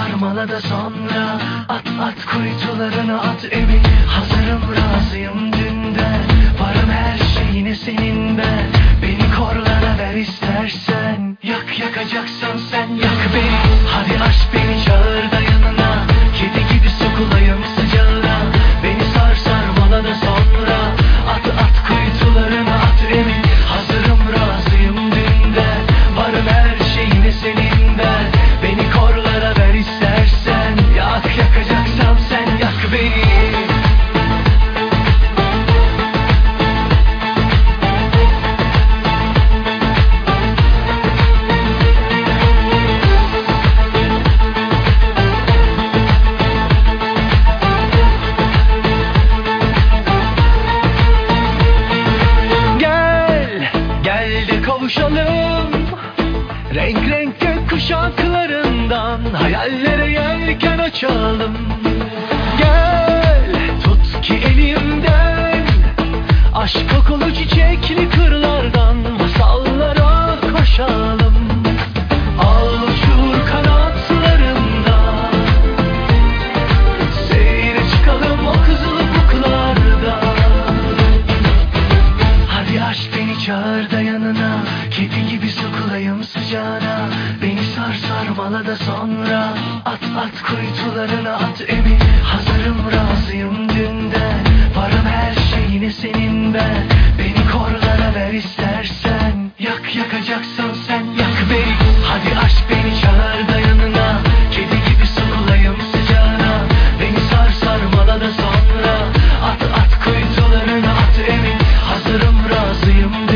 sarmala da sonra At at kuytularına at emin Hazırım razıyım dünden. Varım kavuşalım Renk renk gök kuşaklarından Hayallere yelken açalım Kedi gibi sokulayım sıcağına. Beni sar sarmala da sonra. At at kuytularına at emin Hazırım razıyım dünden. Varım her şeyine senin ben. Beni korlara ver istersen. Yak yakacaksan sen yak beni. Hadi aşk beni çağır da yanına. Kedi gibi sokulayım sıcağına. Beni sar sarmala da sonra. At at kuytularına at emin Hazırım razıyım